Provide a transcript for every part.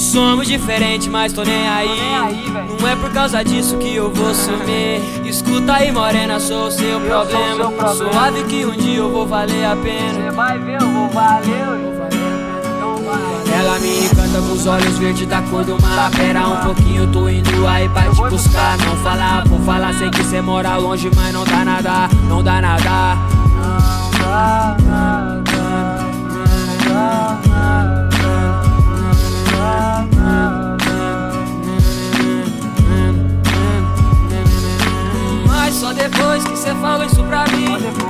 Somos diferentes, mas tô nem aí. Não é por causa disso que eu vou sumir. Escuta aí, morena, sou o seu problema. Suave que um dia eu vou valer a pena. Você vai ver, eu vou valer. Ela me encanta com os olhos verdes da cor do mar. Pera um pouquinho, tô indo aí pra te buscar. Não falar, vou falar, sei que cê mora longe, mas não dá nada, não dá nada. Não dá nada. Depois que cê falou isso pra mim,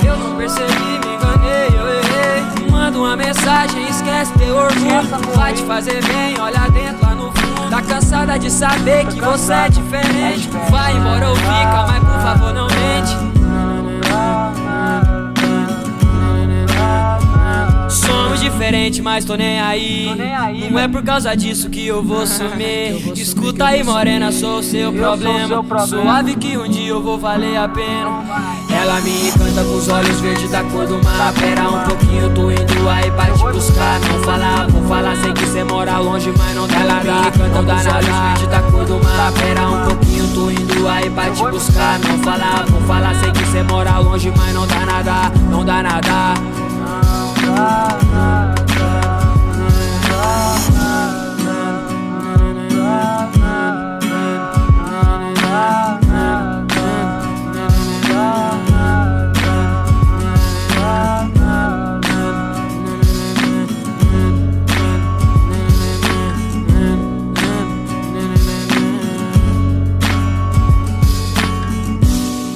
eu não percebi, me enganei, eu errei. Manda uma mensagem, esquece teu orgulho. Vai te fazer bem, olha dentro lá no fundo. Tá cansada de saber que você é diferente. Vai embora ou fica, mas por favor não mente. Somos diferentes, mas tô nem aí. Não é por causa disso que eu vou sumir. Escuta aí, morena, sou o seu problema. Suave que um dia eu vou valer a pena. Ela me encanta com os olhos verdes da cor do mar. Pera um pouquinho, tô indo aí pra te buscar. Não falar, vou falar, sei que cê mora longe, mas não dá nada. Me encanta com os olhos verdes da cor do mar. Pera um pouquinho, tô indo aí pra te buscar. Não falar, vou falar, sei que